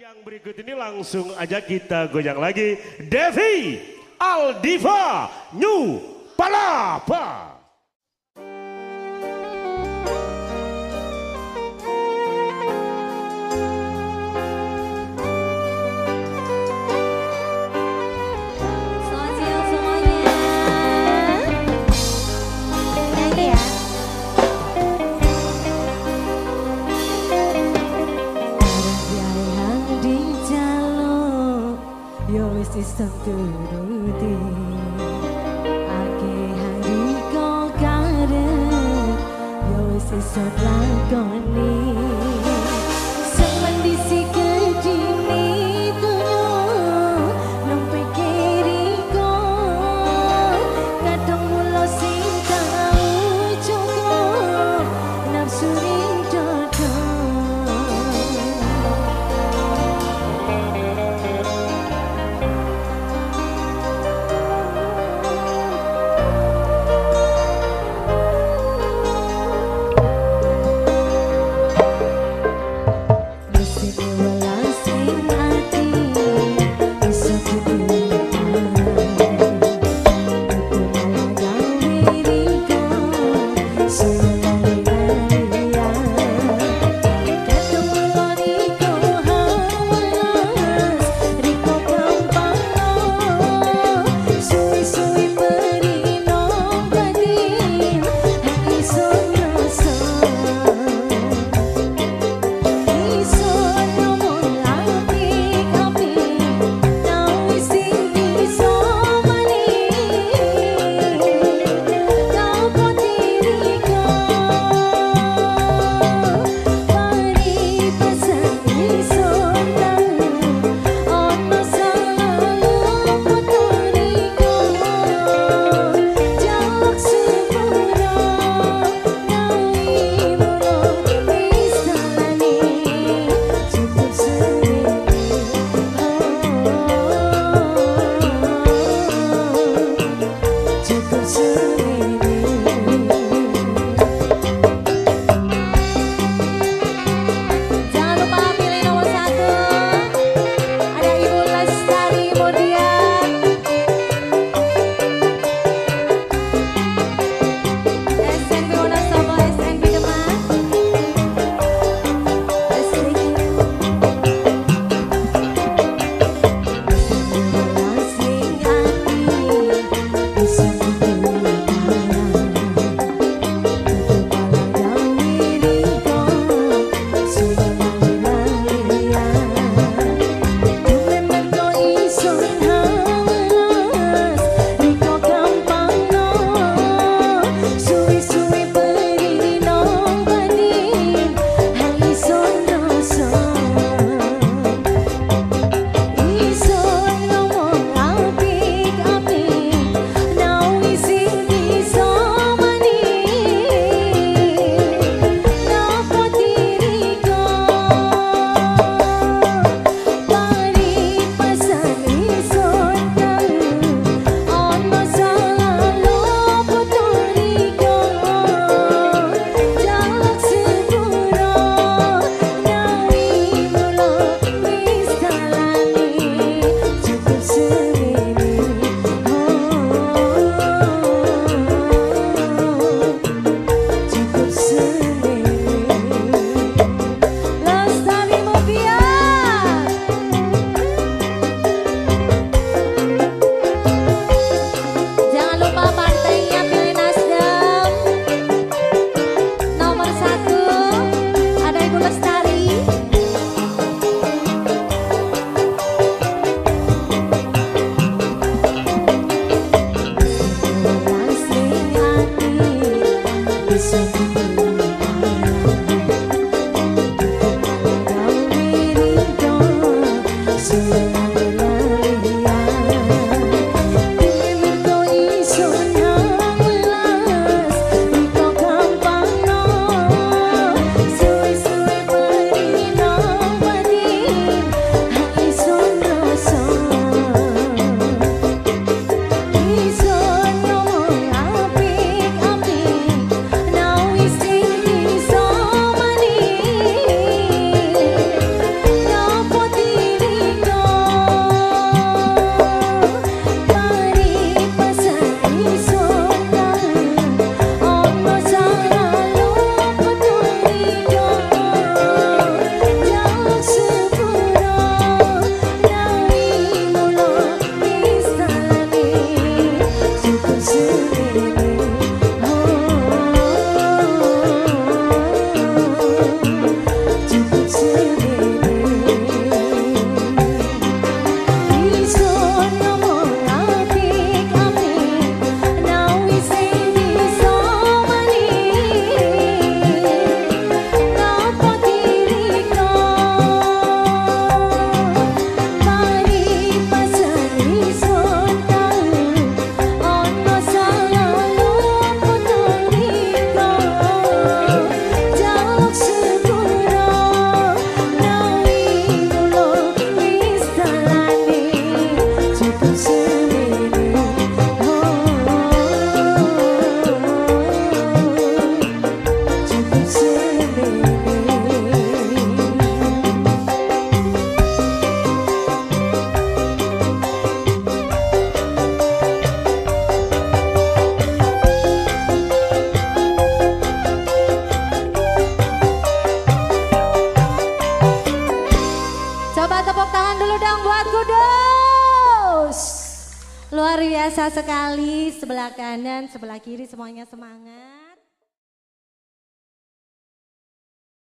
yang berikut ini langsung aja kita goyang lagi. Devi Aldiva New Palapa. Kristen turuti Ake hari kau karet Yowis iso lakoni like listen. Buat Kudus. Luar biasa sekali, sebelah kanan, sebelah kiri semuanya semangat.